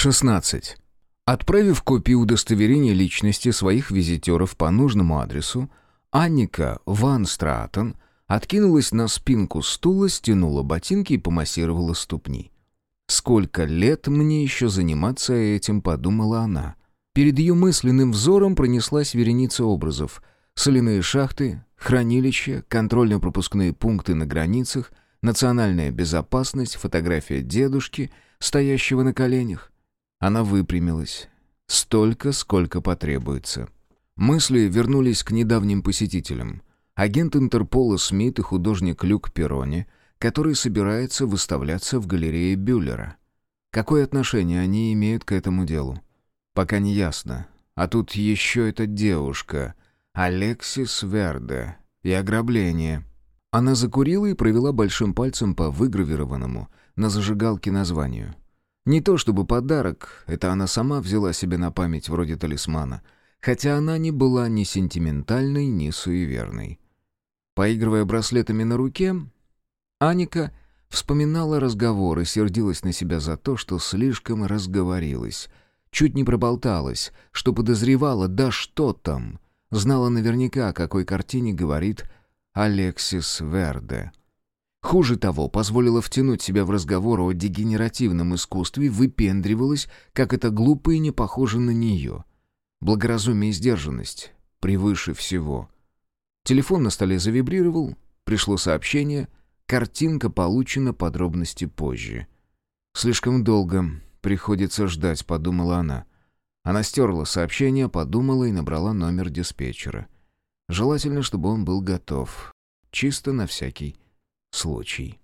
16. Отправив копию удостоверения личности своих визитеров по нужному адресу, Анника Ван Стратон откинулась на спинку стула, стянула ботинки и помассировала ступни. «Сколько лет мне еще заниматься этим?» — подумала она. Перед ее мысленным взором пронеслась вереница образов. Соляные шахты, хранилища, контрольно-пропускные пункты на границах, национальная безопасность, фотография дедушки, стоящего на коленях. Она выпрямилась. Столько, сколько потребуется. Мысли вернулись к недавним посетителям. Агент Интерпола Смит и художник Люк Перрони, который собирается выставляться в галерее Бюллера. Какое отношение они имеют к этому делу? Пока не ясно. А тут еще эта девушка, Алексис Верде, и ограбление. Она закурила и провела большим пальцем по выгравированному на зажигалке названию. Не то чтобы подарок, это она сама взяла себе на память вроде талисмана, хотя она не была ни сентиментальной, ни суеверной. Поигрывая браслетами на руке, Аника вспоминала разговор и сердилась на себя за то, что слишком разговорилась. Чуть не проболталась, что подозревала, да что там. Знала наверняка, о какой картине говорит Алексис Верде. Хуже того, позволила втянуть себя в разговор о дегенеративном искусстве, выпендривалась, как это глупо и не похоже на нее. Благоразумие и сдержанность превыше всего. Телефон на столе завибрировал, пришло сообщение, картинка получена, подробности позже. «Слишком долго приходится ждать», — подумала она. Она стерла сообщение, подумала и набрала номер диспетчера. Желательно, чтобы он был готов. Чисто на всякий случай.